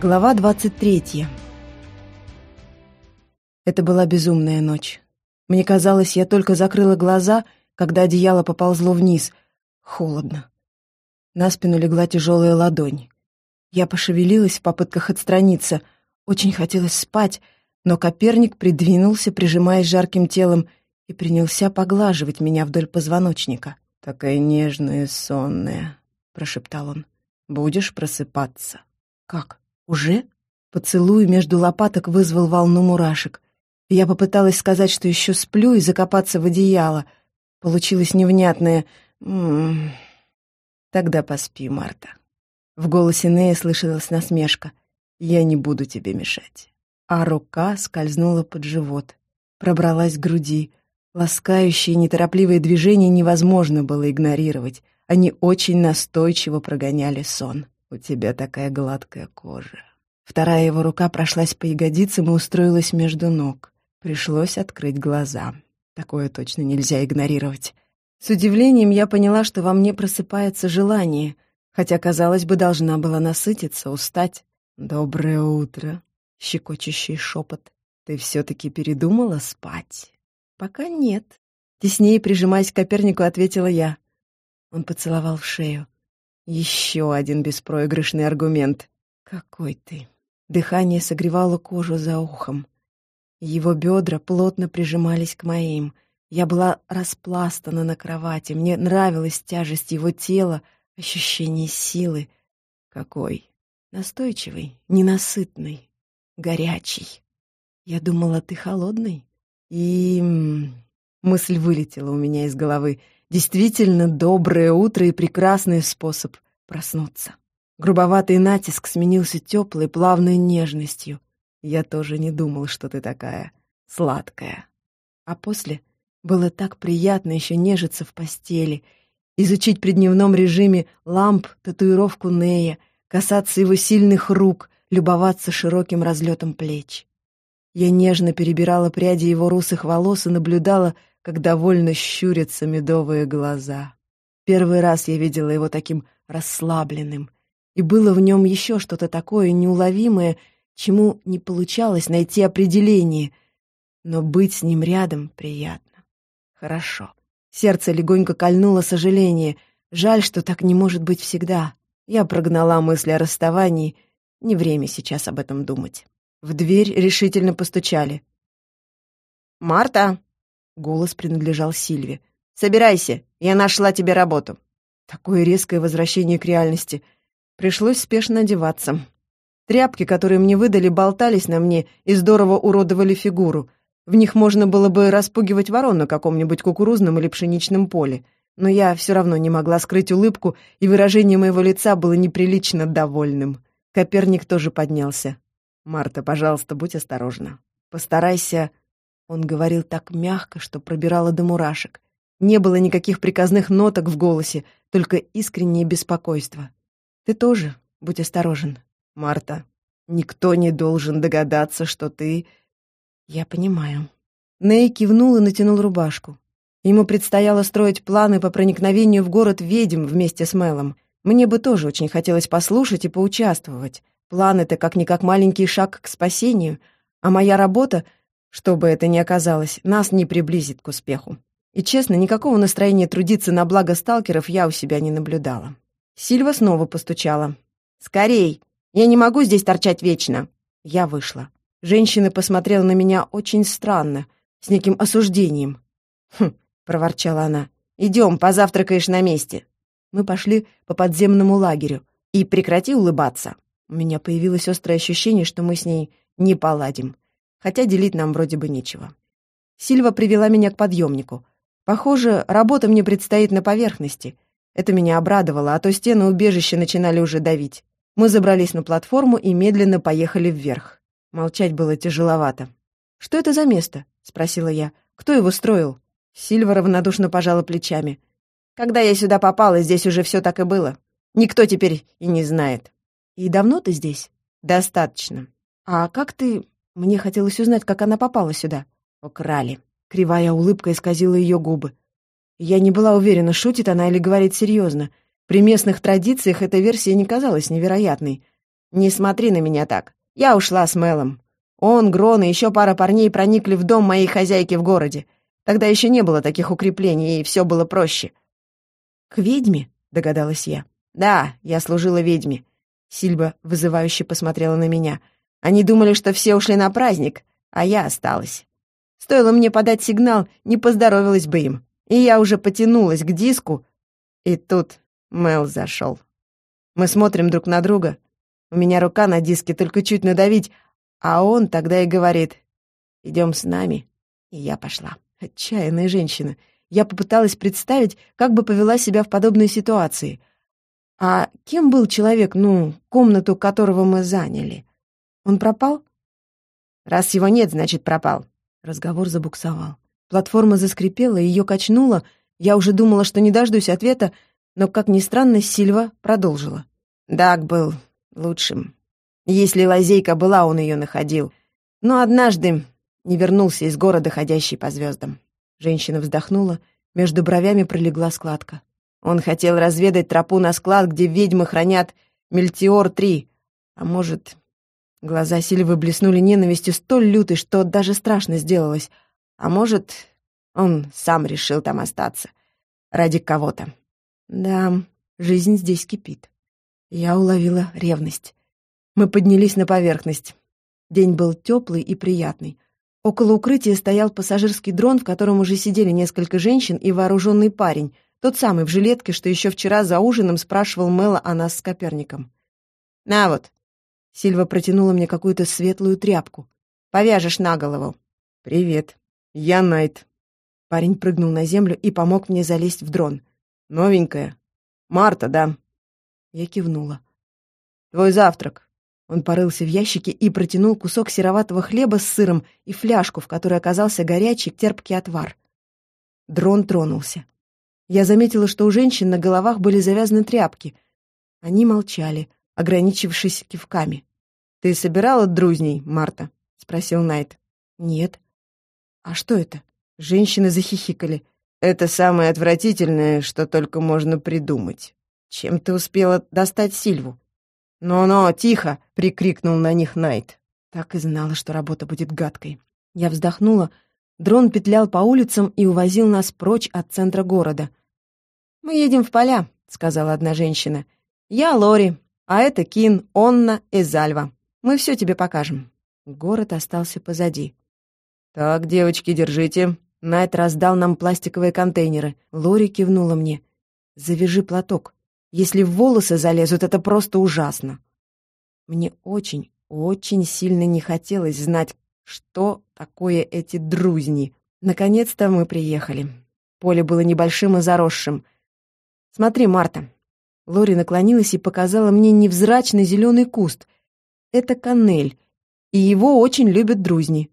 Глава 23 Это была безумная ночь. Мне казалось, я только закрыла глаза, когда одеяло поползло вниз. Холодно. На спину легла тяжелая ладонь. Я пошевелилась в попытках отстраниться. Очень хотелось спать, но Коперник придвинулся, прижимаясь жарким телом, и принялся поглаживать меня вдоль позвоночника. «Такая нежная, сонная», — прошептал он. «Будешь просыпаться». «Как? Уже?» Поцелуй между лопаток вызвал волну мурашек. Я попыталась сказать, что еще сплю, и закопаться в одеяло. Получилось невнятное «М -м «Тогда поспи, Марта». В голосе Нея слышалась насмешка. «Я не буду тебе мешать». А рука скользнула под живот, пробралась к груди. Ласкающие, неторопливые движения невозможно было игнорировать. Они очень настойчиво прогоняли сон. «У тебя такая гладкая кожа». Вторая его рука прошлась по ягодицам и устроилась между ног. Пришлось открыть глаза. Такое точно нельзя игнорировать. С удивлением я поняла, что во мне просыпается желание, хотя, казалось бы, должна была насытиться, устать. «Доброе утро», — щекочущий шепот. «Ты все-таки передумала спать?» «Пока нет», — теснее прижимаясь к Копернику, ответила я. Он поцеловал в шею. Еще один беспроигрышный аргумент. «Какой ты!» Дыхание согревало кожу за ухом. Его бедра плотно прижимались к моим. Я была распластана на кровати. Мне нравилась тяжесть его тела, ощущение силы. Какой? Настойчивый, ненасытный, горячий. Я думала, ты холодный. И... Мысль вылетела у меня из головы. Действительно доброе утро и прекрасный способ проснуться. Грубоватый натиск сменился теплой, плавной нежностью. Я тоже не думал, что ты такая сладкая. А после было так приятно еще нежиться в постели, изучить при дневном режиме ламп татуировку Нея, касаться его сильных рук, любоваться широким разлетом плеч. Я нежно перебирала пряди его русых волос и наблюдала, как довольно щурятся медовые глаза. Первый раз я видела его таким расслабленным, и было в нем еще что-то такое неуловимое, чему не получалось найти определение, но быть с ним рядом приятно. Хорошо. Сердце легонько кольнуло сожаление. Жаль, что так не может быть всегда. Я прогнала мысли о расставании. Не время сейчас об этом думать. В дверь решительно постучали. «Марта!» — голос принадлежал Сильве. «Собирайся, я нашла тебе работу». Такое резкое возвращение к реальности. Пришлось спешно одеваться. Тряпки, которые мне выдали, болтались на мне и здорово уродовали фигуру. В них можно было бы распугивать ворон на каком-нибудь кукурузном или пшеничном поле. Но я все равно не могла скрыть улыбку, и выражение моего лица было неприлично довольным. Коперник тоже поднялся. «Марта, пожалуйста, будь осторожна. Постарайся...» Он говорил так мягко, что пробирало до мурашек. Не было никаких приказных ноток в голосе, только искреннее беспокойство. «Ты тоже будь осторожен», Марта, никто не должен догадаться, что ты...» «Я понимаю». Ней кивнул и натянул рубашку. Ему предстояло строить планы по проникновению в город ведьм вместе с Мелом. Мне бы тоже очень хотелось послушать и поучаствовать. План — это как-никак маленький шаг к спасению, а моя работа, что бы это ни оказалось, нас не приблизит к успеху. И, честно, никакого настроения трудиться на благо сталкеров я у себя не наблюдала. Сильва снова постучала. «Скорей!» Я не могу здесь торчать вечно!» Я вышла. Женщина посмотрела на меня очень странно, с неким осуждением. «Хм», — проворчала она, — «идем, позавтракаешь на месте». Мы пошли по подземному лагерю. И прекрати улыбаться. У меня появилось острое ощущение, что мы с ней не поладим. Хотя делить нам вроде бы нечего. Сильва привела меня к подъемнику. Похоже, работа мне предстоит на поверхности. Это меня обрадовало, а то стены убежища начинали уже давить. Мы забрались на платформу и медленно поехали вверх. Молчать было тяжеловато. «Что это за место?» — спросила я. «Кто его строил?» Сильва равнодушно пожала плечами. «Когда я сюда попала, здесь уже все так и было. Никто теперь и не знает». «И давно ты здесь?» «Достаточно». «А как ты...» Мне хотелось узнать, как она попала сюда. «Украли». Кривая улыбка исказила ее губы. Я не была уверена, шутит она или говорит серьезно. При местных традициях эта версия не казалась невероятной. «Не смотри на меня так. Я ушла с Мелом. Он, Грон и еще пара парней проникли в дом моей хозяйки в городе. Тогда еще не было таких укреплений, и все было проще». «К ведьме?» — догадалась я. «Да, я служила ведьме». Сильба вызывающе посмотрела на меня. «Они думали, что все ушли на праздник, а я осталась. Стоило мне подать сигнал, не поздоровилась бы им. И я уже потянулась к диску, и тут Мел зашел. Мы смотрим друг на друга. У меня рука на диске, только чуть надавить, а он тогда и говорит «Идем с нами». И я пошла. Отчаянная женщина. Я попыталась представить, как бы повела себя в подобной ситуации. А кем был человек, ну, комнату которого мы заняли? Он пропал? Раз его нет, значит, пропал. Разговор забуксовал. Платформа заскрипела, ее качнуло. Я уже думала, что не дождусь ответа, но, как ни странно, Сильва продолжила. Даг был лучшим. Если лазейка была, он ее находил. Но однажды не вернулся из города, ходящий по звездам. Женщина вздохнула, между бровями пролегла складка. Он хотел разведать тропу на склад, где ведьмы хранят Мельтиор-3. А может, Глаза Сильвы блеснули ненавистью столь лютой, что даже страшно сделалось. А может, он сам решил там остаться. Ради кого-то. Да, жизнь здесь кипит. Я уловила ревность. Мы поднялись на поверхность. День был теплый и приятный. Около укрытия стоял пассажирский дрон, в котором уже сидели несколько женщин и вооруженный парень, тот самый в жилетке, что еще вчера за ужином спрашивал Мэла о нас с Коперником. «На вот», Сильва протянула мне какую-то светлую тряпку. «Повяжешь на голову». «Привет. Я Найт». Парень прыгнул на землю и помог мне залезть в дрон. «Новенькая. Марта, да?» Я кивнула. «Твой завтрак». Он порылся в ящике и протянул кусок сероватого хлеба с сыром и фляжку, в которой оказался горячий терпкий отвар. Дрон тронулся. Я заметила, что у женщин на головах были завязаны тряпки. Они молчали, ограничившись кивками. «Ты собирала друзней, Марта?» — спросил Найт. «Нет». «А что это?» Женщины захихикали. «Это самое отвратительное, что только можно придумать. Чем ты успела достать Сильву?» «Но-но, тихо!» — прикрикнул на них Найт. Так и знала, что работа будет гадкой. Я вздохнула. Дрон петлял по улицам и увозил нас прочь от центра города. «Мы едем в поля», — сказала одна женщина. «Я Лори, а это Кин, Онна и Зальва. Мы все тебе покажем». Город остался позади. «Так, девочки, держите». Найт раздал нам пластиковые контейнеры. Лори кивнула мне. «Завяжи платок. Если в волосы залезут, это просто ужасно». Мне очень, очень сильно не хотелось знать, что такое эти друзни. Наконец-то мы приехали. Поле было небольшим и заросшим. «Смотри, Марта, Лори наклонилась и показала мне невзрачный зеленый куст. Это каннель, и его очень любят друзни.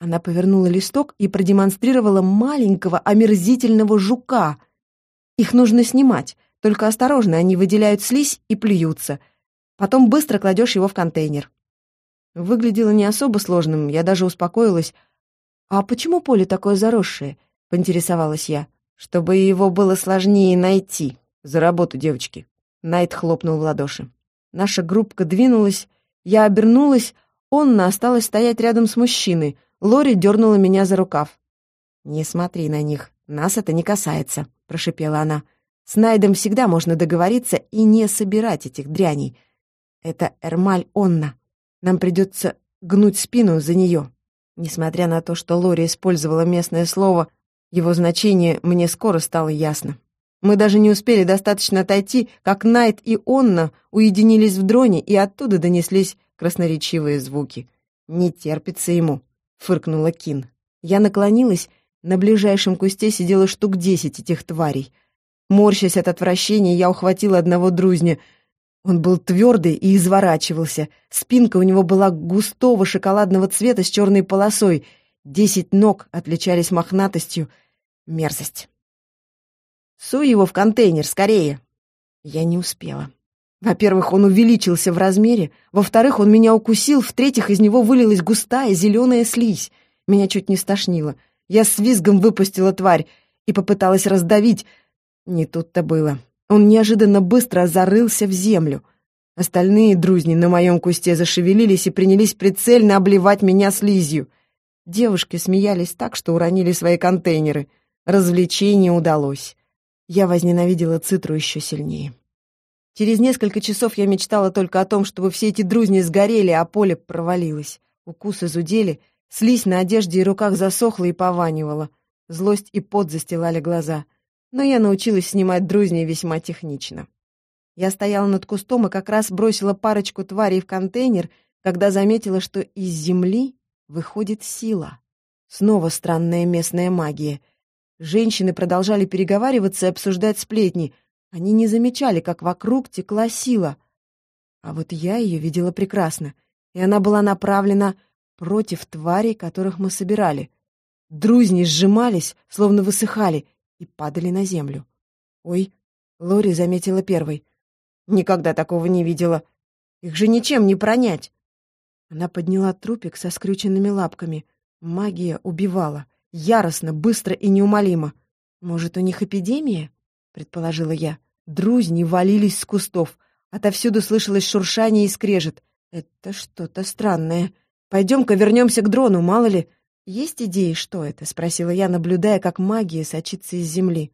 Она повернула листок и продемонстрировала маленького омерзительного жука. Их нужно снимать, только осторожно, они выделяют слизь и плюются. Потом быстро кладешь его в контейнер. Выглядело не особо сложным, я даже успокоилась. «А почему поле такое заросшее?» — поинтересовалась я. «Чтобы его было сложнее найти», «За работу, девочки!» Найт хлопнул в ладоши. Наша группка двинулась, я обернулась, Онна осталась стоять рядом с мужчиной. Лори дернула меня за рукав. «Не смотри на них, нас это не касается», — прошипела она. «С Найдом всегда можно договориться и не собирать этих дряней. Это Эрмаль Онна. Нам придется гнуть спину за нее». Несмотря на то, что Лори использовала местное слово, его значение мне скоро стало ясно. Мы даже не успели достаточно отойти, как Найт и Онна уединились в дроне, и оттуда донеслись красноречивые звуки. «Не терпится ему», — фыркнула Кин. Я наклонилась, на ближайшем кусте сидело штук десять этих тварей. Морщась от отвращения, я ухватила одного друзня. Он был твердый и изворачивался. Спинка у него была густого шоколадного цвета с черной полосой. Десять ног отличались мохнатостью. Мерзость. Суй его в контейнер, скорее!» Я не успела. Во-первых, он увеличился в размере, во-вторых, он меня укусил, в-третьих, из него вылилась густая зеленая слизь. Меня чуть не стошнило. Я с визгом выпустила тварь и попыталась раздавить. Не тут-то было. Он неожиданно быстро зарылся в землю. Остальные друзни на моем кусте зашевелились и принялись прицельно обливать меня слизью. Девушки смеялись так, что уронили свои контейнеры. Развлечение удалось. Я возненавидела Цитру еще сильнее. Через несколько часов я мечтала только о том, чтобы все эти друзни сгорели, а поле провалилось. Укусы зудели, слизь на одежде и руках засохла и пованивала. Злость и пот застилали глаза. Но я научилась снимать друзней весьма технично. Я стояла над кустом и как раз бросила парочку тварей в контейнер, когда заметила, что из земли выходит сила. Снова странная местная магия. Женщины продолжали переговариваться и обсуждать сплетни — они не замечали, как вокруг текла сила. А вот я ее видела прекрасно, и она была направлена против тварей, которых мы собирали. Друзни сжимались, словно высыхали, и падали на землю. «Ой!» — Лори заметила первой. «Никогда такого не видела. Их же ничем не пронять!» Она подняла трупик со скрюченными лапками. Магия убивала. Яростно, быстро и неумолимо. «Может, у них эпидемия?» — предположила я. Друзни валились с кустов. Отовсюду слышалось шуршание и скрежет. Это что-то странное. Пойдем-ка вернемся к дрону, мало ли. Есть идеи, что это? Спросила я, наблюдая, как магия сочится из земли.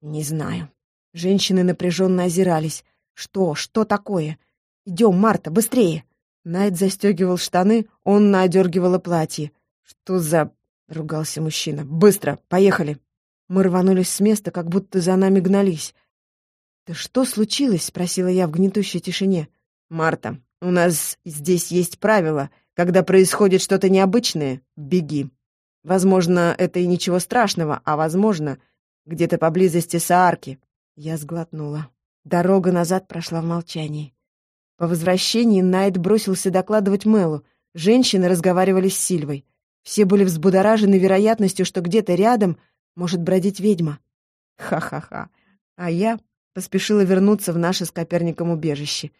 Не знаю. Женщины напряженно озирались. Что? Что такое? Идем, Марта, быстрее! Найт застегивал штаны, он одергивала платье. «Что за...» — ругался мужчина. «Быстро! Поехали!» Мы рванулись с места, как будто за нами гнались. «Да что случилось?» — спросила я в гнетущей тишине. «Марта, у нас здесь есть правило. Когда происходит что-то необычное, беги. Возможно, это и ничего страшного, а возможно, где-то поблизости Саарки». Я сглотнула. Дорога назад прошла в молчании. По возвращении Найт бросился докладывать Мэлу. Женщины разговаривали с Сильвой. Все были взбудоражены вероятностью, что где-то рядом может бродить ведьма. Ха-ха-ха. А я Поспешила вернуться в наше с Коперником убежище.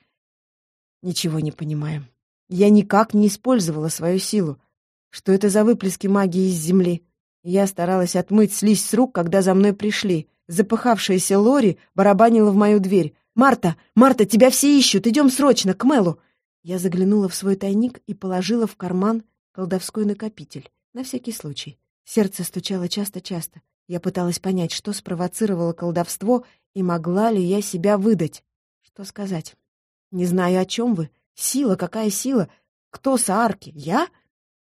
Ничего не понимаю. Я никак не использовала свою силу. Что это за выплески магии из земли? Я старалась отмыть слизь с рук, когда за мной пришли. Запыхавшаяся Лори барабанила в мою дверь. «Марта! Марта, тебя все ищут! Идем срочно, к Мелу!» Я заглянула в свой тайник и положила в карман колдовской накопитель. На всякий случай. Сердце стучало часто-часто. Я пыталась понять, что спровоцировало колдовство и могла ли я себя выдать? Что сказать? Не знаю, о чем вы. Сила, какая сила? Кто Саарки? Я?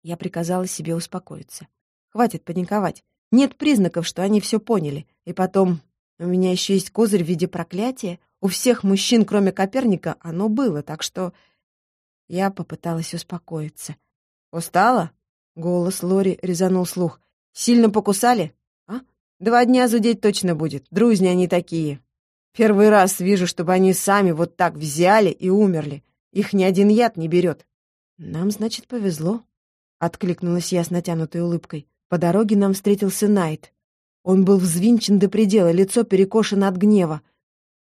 Я приказала себе успокоиться. Хватит паниковать. Нет признаков, что они все поняли. И потом, у меня еще есть козырь в виде проклятия. У всех мужчин, кроме Коперника, оно было, так что... Я попыталась успокоиться. «Устала?» — голос Лори резанул слух. «Сильно покусали?» Два дня зудеть точно будет. Друзни они такие. Первый раз вижу, чтобы они сами вот так взяли и умерли. Их ни один яд не берет. Нам, значит, повезло. Откликнулась я с натянутой улыбкой. По дороге нам встретился Найт. Он был взвинчен до предела, лицо перекошено от гнева.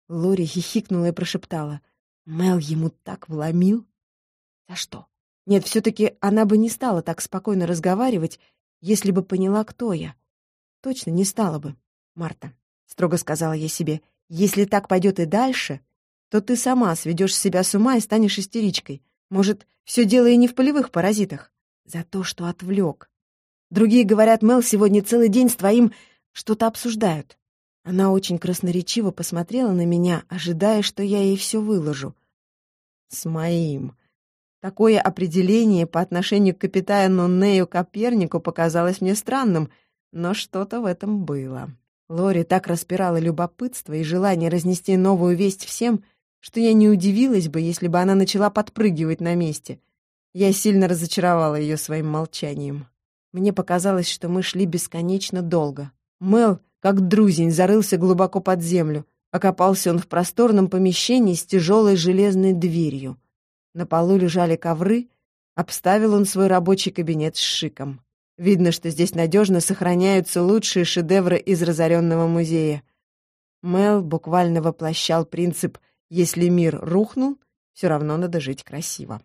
Лори хихикнула и прошептала. Мел ему так вломил. За что? Нет, все-таки она бы не стала так спокойно разговаривать, если бы поняла, кто я. Точно не стала бы, Марта, строго сказала я себе. Если так пойдет и дальше, то ты сама сведешь себя с ума и станешь истеричкой. Может, все дело и не в полевых паразитах. За то, что отвлек. Другие говорят, Мел сегодня целый день с твоим что-то обсуждают. Она очень красноречиво посмотрела на меня, ожидая, что я ей все выложу. С моим. Такое определение по отношению к капитану Нею Копернику показалось мне странным — но что-то в этом было. Лори так распирала любопытство и желание разнести новую весть всем, что я не удивилась бы, если бы она начала подпрыгивать на месте. Я сильно разочаровала ее своим молчанием. Мне показалось, что мы шли бесконечно долго. Мел, как друзень, зарылся глубоко под землю. Окопался он в просторном помещении с тяжелой железной дверью. На полу лежали ковры, обставил он свой рабочий кабинет с шиком. Видно, что здесь надежно сохраняются лучшие шедевры из разоренного музея. Мел буквально воплощал принцип «если мир рухнул, все равно надо жить красиво».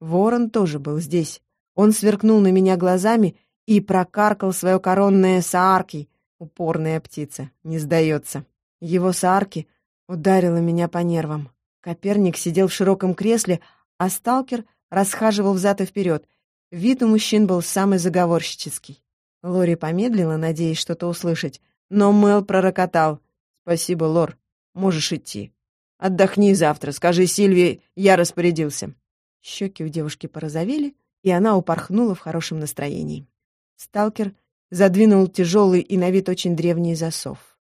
Ворон тоже был здесь. Он сверкнул на меня глазами и прокаркал свое коронное саарки. Упорная птица, не сдается. Его саарки ударило меня по нервам. Коперник сидел в широком кресле, а сталкер расхаживал взад и вперед. Вид у мужчин был самый заговорщический. Лори помедлила, надеясь что-то услышать, но Мел пророкотал. «Спасибо, Лор. Можешь идти. Отдохни завтра. Скажи Сильвии, я распорядился». Щеки у девушки порозовели, и она упорхнула в хорошем настроении. Сталкер задвинул тяжелый и на вид очень древний засов.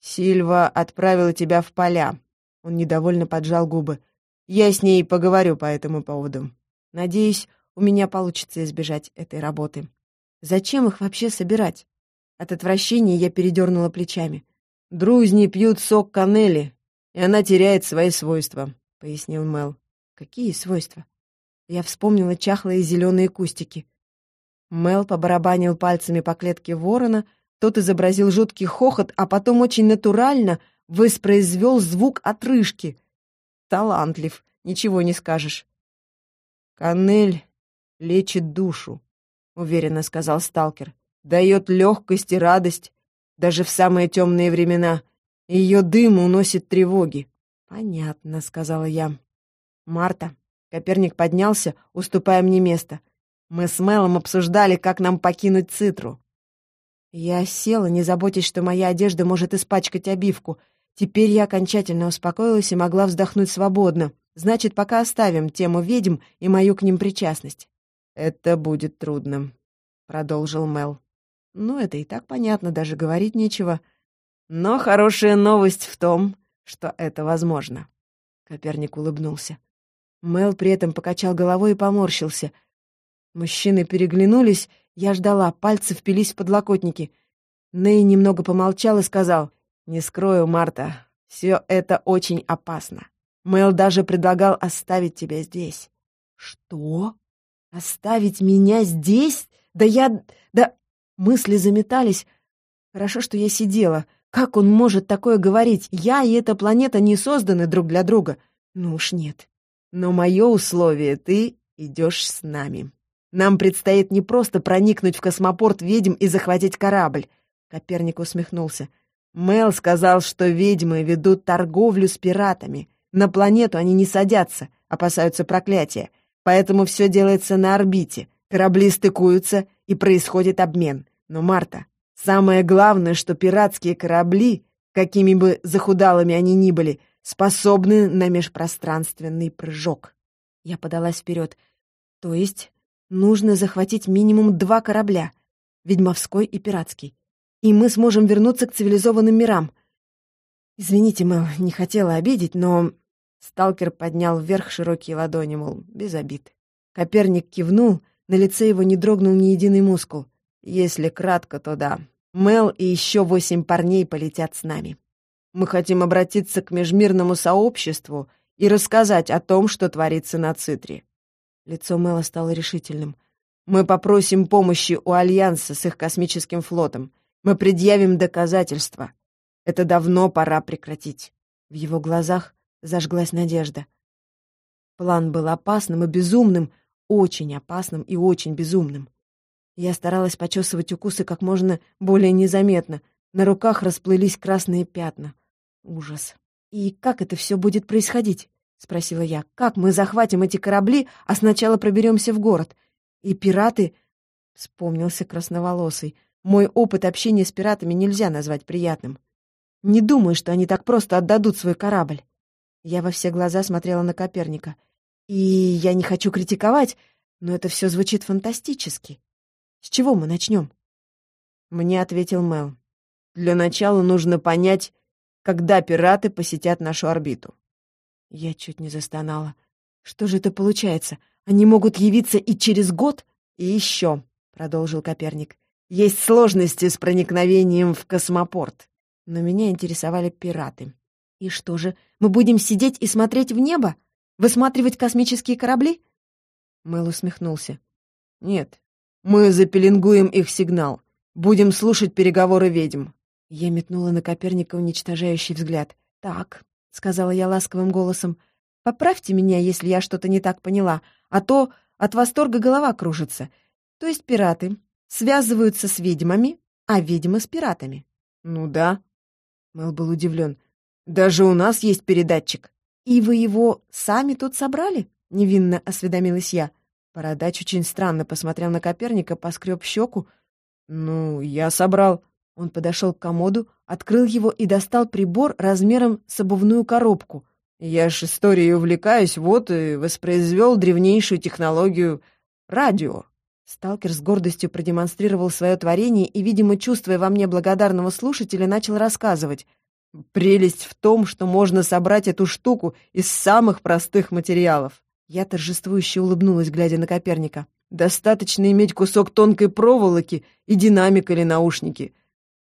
«Сильва отправила тебя в поля». Он недовольно поджал губы. «Я с ней поговорю по этому поводу. Надеюсь, у меня получится избежать этой работы. Зачем их вообще собирать?» От отвращения я передернула плечами. «Друзни пьют сок канели, и она теряет свои свойства», — пояснил Мел. «Какие свойства?» Я вспомнила чахлые зеленые кустики. Мел побарабанил пальцами по клетке ворона, тот изобразил жуткий хохот, а потом очень натурально воспроизвел звук отрыжки. Талантлив, ничего не скажешь. «Канель лечит душу», — уверенно сказал сталкер. «Дает легкость и радость, даже в самые темные времена. Ее дым уносит тревоги». «Понятно», — сказала я. «Марта». Коперник поднялся, уступая мне место. Мы с Мелом обсуждали, как нам покинуть Цитру. Я села, не заботясь, что моя одежда может испачкать обивку. Теперь я окончательно успокоилась и могла вздохнуть свободно. Значит, пока оставим тему ведьм и мою к ним причастность. «Это будет трудно», — продолжил Мел. «Ну, это и так понятно, даже говорить нечего. Но хорошая новость в том, что это возможно». Коперник улыбнулся. Мел при этом покачал головой и поморщился — Мужчины переглянулись, я ждала, пальцы впились в подлокотники. Ней немного помолчал и сказал, «Не скрою, Марта, все это очень опасно. Мэл даже предлагал оставить тебя здесь». «Что? Оставить меня здесь? Да я... Да...» Мысли заметались. Хорошо, что я сидела. Как он может такое говорить? Я и эта планета не созданы друг для друга. Ну уж нет. Но мое условие — ты идешь с нами. Нам предстоит не просто проникнуть в космопорт ведьм и захватить корабль. Коперник усмехнулся. Мел сказал, что ведьмы ведут торговлю с пиратами. На планету они не садятся, опасаются проклятия. Поэтому все делается на орбите. Корабли стыкуются, и происходит обмен. Но, Марта, самое главное, что пиратские корабли, какими бы захудалыми они ни были, способны на межпространственный прыжок. Я подалась вперед. То есть Нужно захватить минимум два корабля — ведьмовской и пиратский. И мы сможем вернуться к цивилизованным мирам. Извините, Мэл, не хотела обидеть, но... Сталкер поднял вверх широкие ладони, мол, без обид. Коперник кивнул, на лице его не дрогнул ни единый мускул. Если кратко, то да. Мел и еще восемь парней полетят с нами. Мы хотим обратиться к межмирному сообществу и рассказать о том, что творится на Цитре. Лицо Мэла стало решительным. «Мы попросим помощи у Альянса с их космическим флотом. Мы предъявим доказательства. Это давно пора прекратить». В его глазах зажглась надежда. План был опасным и безумным, очень опасным и очень безумным. Я старалась почесывать укусы как можно более незаметно. На руках расплылись красные пятна. Ужас. И как это все будет происходить? — спросила я. «Как мы захватим эти корабли, а сначала проберемся в город? И пираты...» — вспомнился красноволосый. «Мой опыт общения с пиратами нельзя назвать приятным. Не думаю, что они так просто отдадут свой корабль». Я во все глаза смотрела на Коперника. «И я не хочу критиковать, но это все звучит фантастически. С чего мы начнем?» Мне ответил Мел. «Для начала нужно понять, когда пираты посетят нашу орбиту. Я чуть не застонала. Что же это получается? Они могут явиться и через год? И еще, продолжил Коперник, есть сложности с проникновением в космопорт. Но меня интересовали пираты. И что же, мы будем сидеть и смотреть в небо? Высматривать космические корабли? Мэл усмехнулся. Нет, мы запеленгуем их сигнал. Будем слушать переговоры ведьм. Я метнула на Коперника уничтожающий взгляд. Так, — сказала я ласковым голосом. «Поправьте меня, если я что-то не так поняла, а то от восторга голова кружится. То есть пираты связываются с ведьмами, а ведьмы с пиратами». «Ну да». Мэл был удивлен. «Даже у нас есть передатчик». «И вы его сами тут собрали?» — невинно осведомилась я. Бородач очень странно посмотрел на Коперника, поскреб щеку. «Ну, я собрал». Он подошел к комоду, открыл его и достал прибор размером с обувную коробку. «Я ж историей увлекаюсь, вот и воспроизвел древнейшую технологию радио». Сталкер с гордостью продемонстрировал свое творение и, видимо, чувствуя во мне благодарного слушателя, начал рассказывать. «Прелесть в том, что можно собрать эту штуку из самых простых материалов». Я торжествующе улыбнулась, глядя на Коперника. «Достаточно иметь кусок тонкой проволоки и динамик или наушники.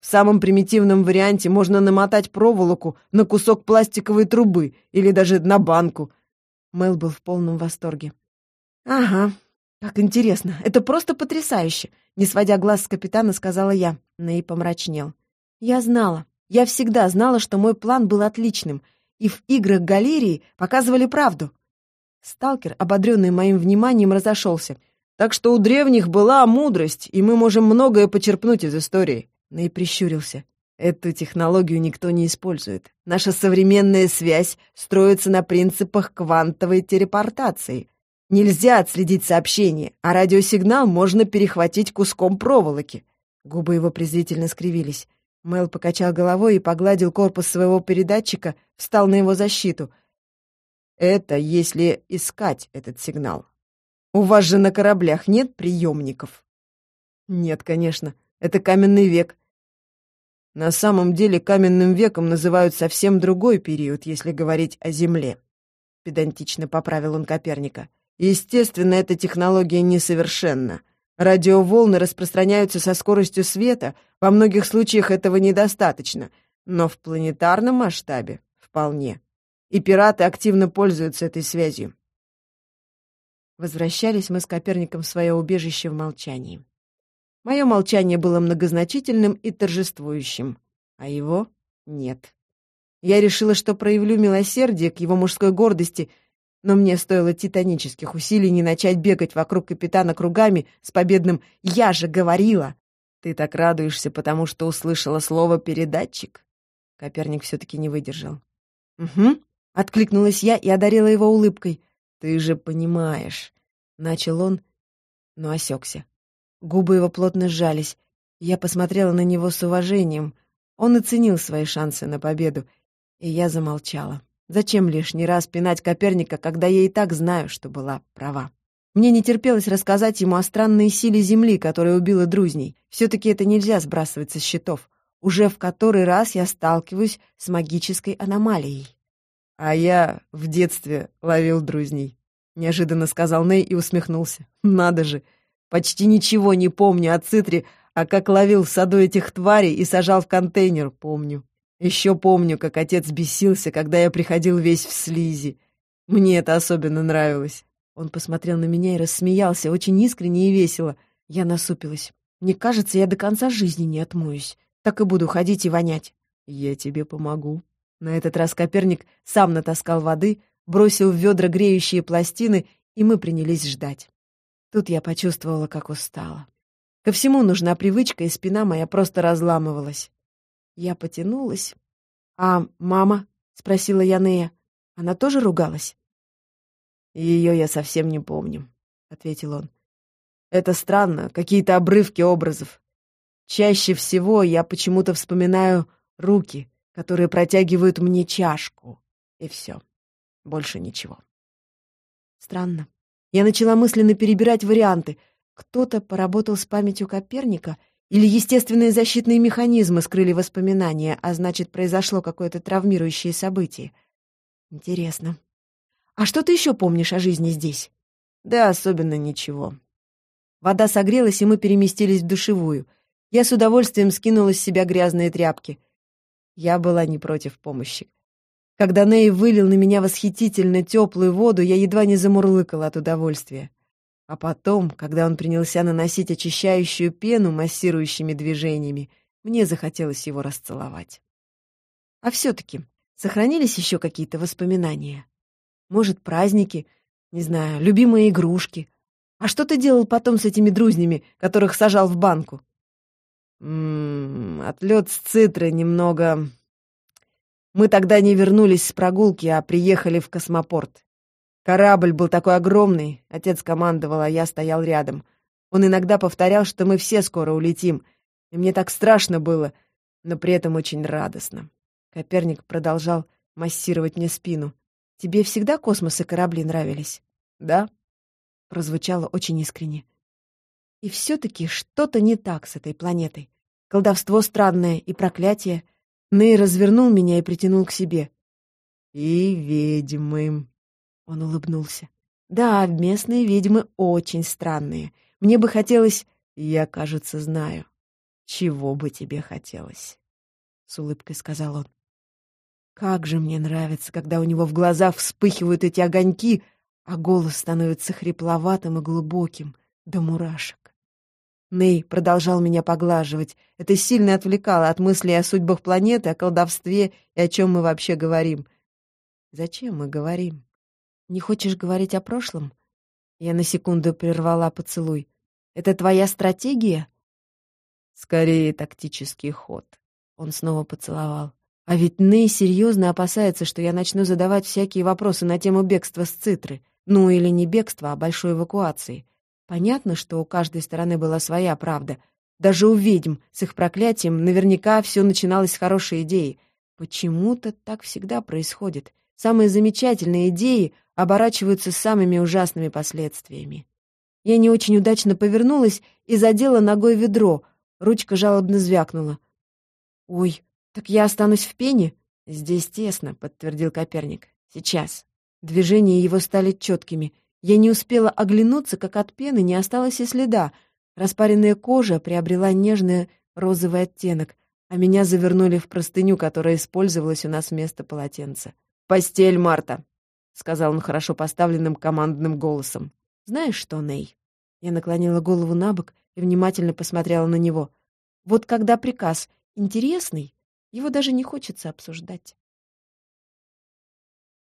В самом примитивном варианте можно намотать проволоку на кусок пластиковой трубы или даже на банку». Мэл был в полном восторге. «Ага, как интересно. Это просто потрясающе!» Не сводя глаз с капитана, сказала я. Ней помрачнел. «Я знала. Я всегда знала, что мой план был отличным, и в играх галерии показывали правду. Сталкер, ободренный моим вниманием, разошелся. «Так что у древних была мудрость, и мы можем многое почерпнуть из истории». Ней прищурился. «Эту технологию никто не использует. Наша современная связь строится на принципах квантовой телепортации. Нельзя отследить сообщение, а радиосигнал можно перехватить куском проволоки». Губы его презрительно скривились. Мэл покачал головой и погладил корпус своего передатчика, встал на его защиту — это если искать этот сигнал. У вас же на кораблях нет приемников? Нет, конечно. Это каменный век. На самом деле каменным веком называют совсем другой период, если говорить о Земле. Педантично поправил он Коперника. Естественно, эта технология несовершенна. Радиоволны распространяются со скоростью света, во многих случаях этого недостаточно, но в планетарном масштабе вполне и пираты активно пользуются этой связью. Возвращались мы с Коперником в свое убежище в молчании. Мое молчание было многозначительным и торжествующим, а его нет. Я решила, что проявлю милосердие к его мужской гордости, но мне стоило титанических усилий не начать бегать вокруг капитана кругами с победным «Я же говорила!» «Ты так радуешься, потому что услышала слово «передатчик»?» Коперник все-таки не выдержал. «Угу», Откликнулась я и одарила его улыбкой. «Ты же понимаешь», — начал он, но осекся. Губы его плотно сжались. Я посмотрела на него с уважением. Он оценил свои шансы на победу, и я замолчала. Зачем лишний раз пинать Коперника, когда я и так знаю, что была права? Мне не терпелось рассказать ему о странной силе Земли, которая убила друзней. Все-таки это нельзя сбрасывать со счетов. Уже в который раз я сталкиваюсь с магической аномалией. «А я в детстве ловил друзней», — неожиданно сказал Ней и усмехнулся. «Надо же! Почти ничего не помню о цитре, а как ловил в саду этих тварей и сажал в контейнер, помню. Еще помню, как отец бесился, когда я приходил весь в слизи. Мне это особенно нравилось». Он посмотрел на меня и рассмеялся, очень искренне и весело. Я насупилась. «Мне кажется, я до конца жизни не отмоюсь. Так и буду ходить и вонять». «Я тебе помогу», на этот раз Коперник сам натаскал воды, бросил в ведра греющие пластины, и мы принялись ждать. Тут я почувствовала, как устала. Ко всему нужна привычка, и спина моя просто разламывалась. Я потянулась. «А мама?» — спросила я. «Она тоже ругалась?» «Ее я совсем не помню», — ответил он. «Это странно, какие-то обрывки образов. Чаще всего я почему-то вспоминаю руки, которые протягивают мне чашку. И все. Больше ничего. Странно. Я начала мысленно перебирать варианты. Кто-то поработал с памятью Коперника или естественные защитные механизмы скрыли воспоминания, а значит, произошло какое-то травмирующее событие. Интересно. А что ты еще помнишь о жизни здесь? Да особенно ничего. Вода согрелась, и мы переместились в душевую. Я с удовольствием скинула с себя грязные тряпки. Я была не против помощи. Когда Ней вылил на меня восхитительно теплую воду, я едва не замурлыкала от удовольствия. А потом, когда он принялся наносить очищающую пену массирующими движениями, мне захотелось его расцеловать. А все-таки сохранились еще какие-то воспоминания? Может, праздники, не знаю, любимые игрушки? А что ты делал потом с этими друзнями, которых сажал в банку? Ммм, отлет с цитры немного... Мы тогда не вернулись с прогулки, а приехали в космопорт. Корабль был такой огромный, отец командовал, а я стоял рядом. Он иногда повторял, что мы все скоро улетим, и мне так страшно было, но при этом очень радостно. Коперник продолжал массировать мне спину. «Тебе всегда космос и корабли нравились?» «Да», — прозвучало очень искренне. «И все-таки что-то не так с этой планетой. Колдовство странное и проклятие — Ней развернул меня и притянул к себе. «И ведьмы», — он улыбнулся. «Да, местные ведьмы очень странные. Мне бы хотелось...» «Я, кажется, знаю, чего бы тебе хотелось», — с улыбкой сказал он. «Как же мне нравится, когда у него в глазах вспыхивают эти огоньки, а голос становится хрипловатым и глубоким, до мурашек. Ней продолжал меня поглаживать. Это сильно отвлекало от мыслей о судьбах планеты, о колдовстве и о чем мы вообще говорим. Зачем мы говорим? Не хочешь говорить о прошлом? Я на секунду прервала поцелуй. Это твоя стратегия? Скорее, тактический ход. Он снова поцеловал. А ведь Ней серьезно опасается, что я начну задавать всякие вопросы на тему бегства с Цитры. Ну, или не бегства, а большой эвакуации. Понятно, что у каждой стороны была своя правда. Даже у ведьм с их проклятием наверняка все начиналось с хорошей идеи. Почему-то так всегда происходит. Самые замечательные идеи оборачиваются самыми ужасными последствиями. Я не очень удачно повернулась и задела ногой ведро. Ручка жалобно звякнула. «Ой, так я останусь в пене?» «Здесь тесно», — подтвердил Коперник. «Сейчас». Движения его стали четкими — я не успела оглянуться, как от пены не осталось и следа. Распаренная кожа приобрела нежный розовый оттенок, а меня завернули в простыню, которая использовалась у нас вместо полотенца. «Постель, Марта!» — сказал он хорошо поставленным командным голосом. «Знаешь что, Ней?» Я наклонила голову на бок и внимательно посмотрела на него. «Вот когда приказ интересный, его даже не хочется обсуждать».